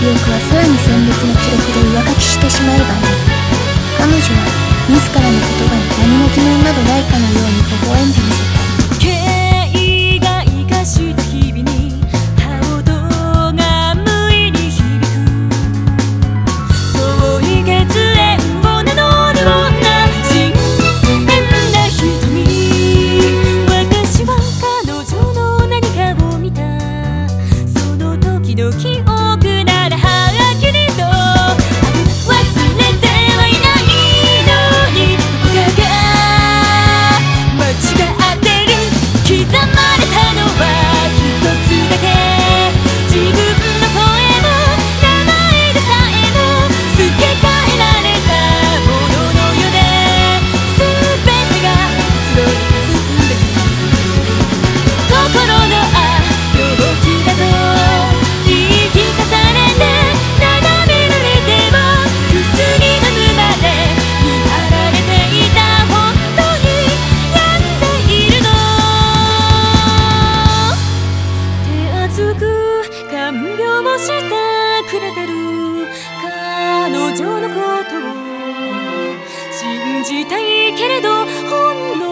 記憶はさ看病もしてくれてる。彼女のことを信じたいけれどほんの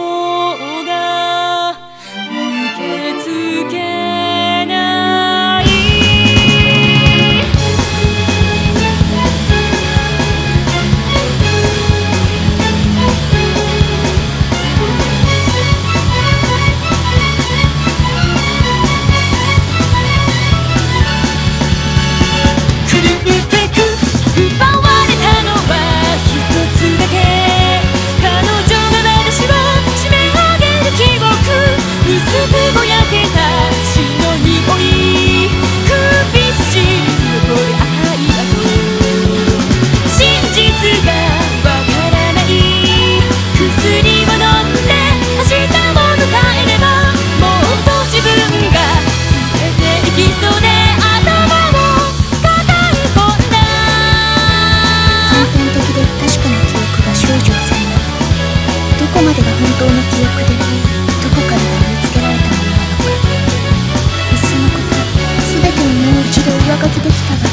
本当の記憶でどこかで見つけられたものなのか。いっそのこと全てをもう一度上書きできたわ